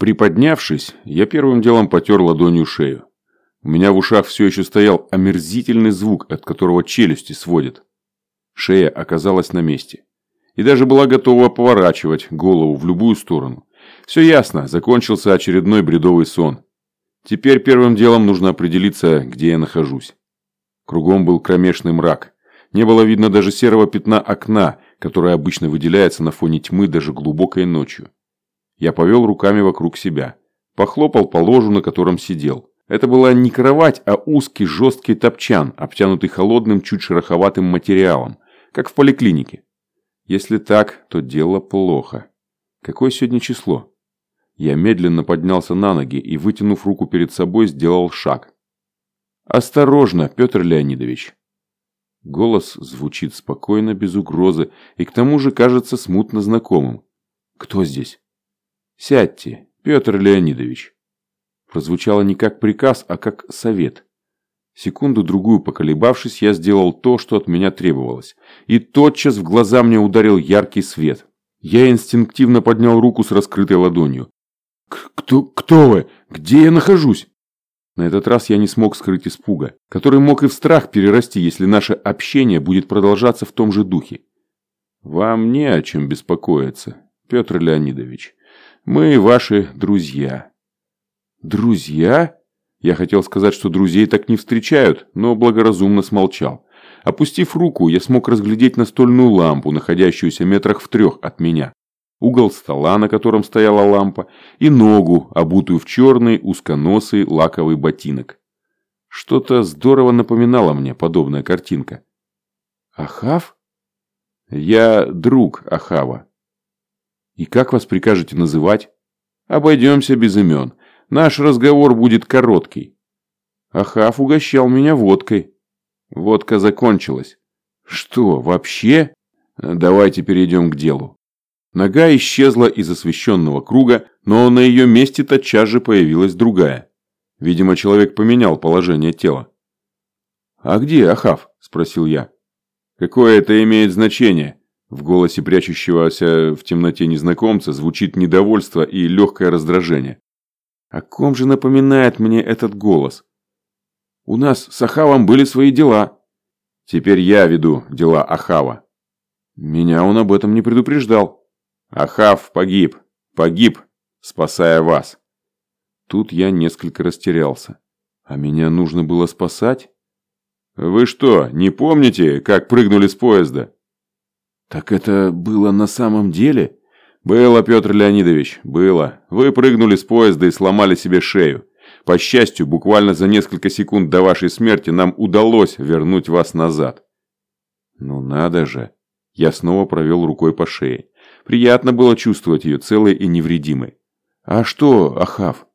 Приподнявшись, я первым делом потер ладонью шею. У меня в ушах все еще стоял омерзительный звук, от которого челюсти сводят. Шея оказалась на месте. И даже была готова поворачивать голову в любую сторону. Все ясно, закончился очередной бредовый сон. Теперь первым делом нужно определиться, где я нахожусь. Кругом был кромешный мрак. Не было видно даже серого пятна окна, которое обычно выделяется на фоне тьмы даже глубокой ночью. Я повел руками вокруг себя. Похлопал по ложу, на котором сидел. Это была не кровать, а узкий жесткий топчан, обтянутый холодным, чуть шероховатым материалом, как в поликлинике. Если так, то дело плохо. Какое сегодня число? Я медленно поднялся на ноги и, вытянув руку перед собой, сделал шаг. «Осторожно, Петр Леонидович!» Голос звучит спокойно, без угрозы, и к тому же кажется смутно знакомым. «Кто здесь?» «Сядьте, Петр Леонидович». Прозвучало не как приказ, а как совет. Секунду-другую поколебавшись, я сделал то, что от меня требовалось. И тотчас в глаза мне ударил яркий свет. Я инстинктивно поднял руку с раскрытой ладонью. «Кто, кто вы? Где я нахожусь?» На этот раз я не смог скрыть испуга, который мог и в страх перерасти, если наше общение будет продолжаться в том же духе. «Вам не о чем беспокоиться, Петр Леонидович. Мы ваши друзья». «Друзья?» Я хотел сказать, что друзей так не встречают, но благоразумно смолчал. Опустив руку, я смог разглядеть настольную лампу, находящуюся метрах в трех от меня. Угол стола, на котором стояла лампа, и ногу, обутую в черный узконосый лаковый ботинок. Что-то здорово напоминало мне подобная картинка. «Ахав?» «Я друг Ахава». И как вас прикажете называть? Обойдемся без имен. Наш разговор будет короткий. Ахав угощал меня водкой. Водка закончилась. Что, вообще? Давайте перейдем к делу. Нога исчезла из освещенного круга, но на ее месте тотчас же появилась другая. Видимо, человек поменял положение тела. «А где Ахав?» – спросил я. «Какое это имеет значение? В голосе прячущегося в темноте незнакомца звучит недовольство и легкое раздражение. О ком же напоминает мне этот голос? У нас с Ахавом были свои дела. Теперь я веду дела Ахава. Меня он об этом не предупреждал. Ахав погиб. Погиб, спасая вас. Тут я несколько растерялся. А меня нужно было спасать? Вы что, не помните, как прыгнули с поезда? «Так это было на самом деле?» «Было, Петр Леонидович, было. Вы прыгнули с поезда и сломали себе шею. По счастью, буквально за несколько секунд до вашей смерти нам удалось вернуть вас назад». «Ну надо же!» Я снова провел рукой по шее. Приятно было чувствовать ее целой и невредимой. «А что, Ахав?»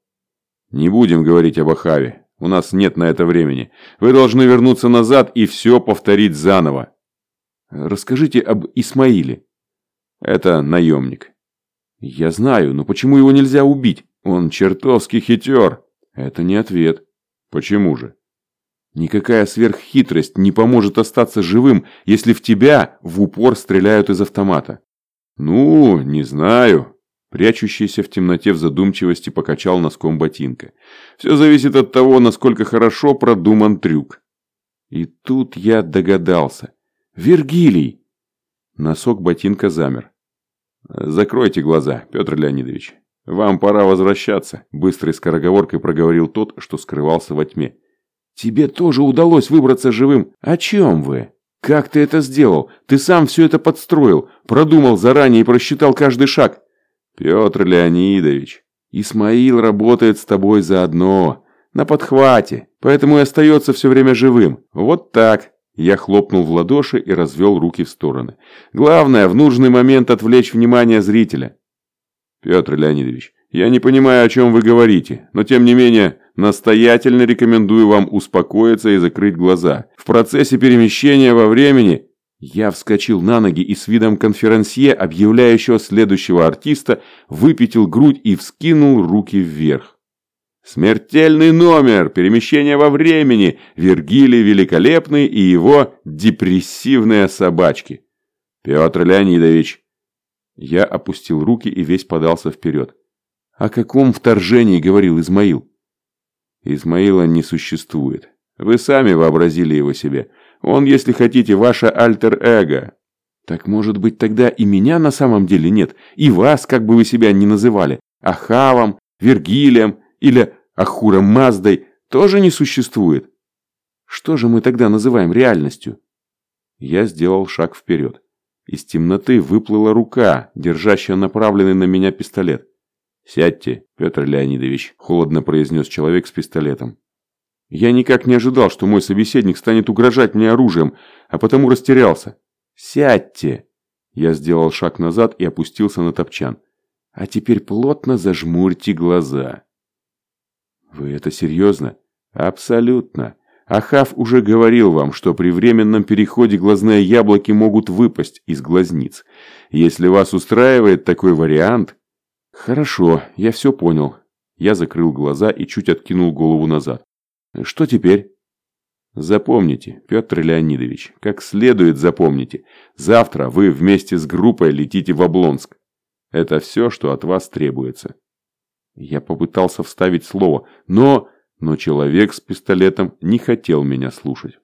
«Не будем говорить об Ахаве. У нас нет на это времени. Вы должны вернуться назад и все повторить заново. Расскажите об Исмаиле. Это наемник. Я знаю, но почему его нельзя убить? Он чертовски хитер. Это не ответ. Почему же? Никакая сверххитрость не поможет остаться живым, если в тебя в упор стреляют из автомата. Ну, не знаю. Прячущийся в темноте в задумчивости покачал носком ботинка. Все зависит от того, насколько хорошо продуман трюк. И тут я догадался. Вергилий!» Носок ботинка замер. «Закройте глаза, Петр Леонидович. Вам пора возвращаться», – быстрой скороговоркой проговорил тот, что скрывался во тьме. «Тебе тоже удалось выбраться живым. О чем вы? Как ты это сделал? Ты сам все это подстроил, продумал заранее и просчитал каждый шаг». «Петр Леонидович, Исмаил работает с тобой заодно, на подхвате, поэтому и остается все время живым. Вот так». Я хлопнул в ладоши и развел руки в стороны. Главное, в нужный момент отвлечь внимание зрителя. Петр Леонидович, я не понимаю, о чем вы говорите, но тем не менее, настоятельно рекомендую вам успокоиться и закрыть глаза. В процессе перемещения во времени... Я вскочил на ноги и с видом конферансье, объявляющего следующего артиста, выпятил грудь и вскинул руки вверх. Смертельный номер, перемещение во времени, Вергилий Великолепный и его депрессивные собачки. Петр Леонидович. Я опустил руки и весь подался вперед. О каком вторжении говорил Измаил? Измаила не существует. Вы сами вообразили его себе. Он, если хотите, ваше альтер-эго. Так может быть тогда и меня на самом деле нет, и вас, как бы вы себя ни называли, Ахавом, Вергилием или Ахуром Маздой, тоже не существует? Что же мы тогда называем реальностью? Я сделал шаг вперед. Из темноты выплыла рука, держащая направленный на меня пистолет. «Сядьте, Петр Леонидович», – холодно произнес человек с пистолетом. Я никак не ожидал, что мой собеседник станет угрожать мне оружием, а потому растерялся. «Сядьте!» Я сделал шаг назад и опустился на топчан. «А теперь плотно зажмурьте глаза». «Вы это серьезно?» «Абсолютно. Ахав уже говорил вам, что при временном переходе глазные яблоки могут выпасть из глазниц. Если вас устраивает такой вариант...» «Хорошо, я все понял». Я закрыл глаза и чуть откинул голову назад. Что теперь? Запомните, Петр Леонидович, как следует запомните. Завтра вы вместе с группой летите в Облонск. Это все, что от вас требуется. Я попытался вставить слово, но... Но человек с пистолетом не хотел меня слушать.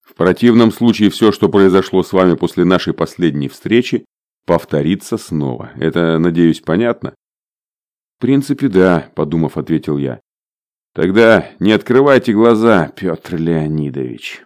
В противном случае все, что произошло с вами после нашей последней встречи, повторится снова. Это, надеюсь, понятно? В принципе, да, подумав, ответил я. Тогда не открывайте глаза, Петр Леонидович.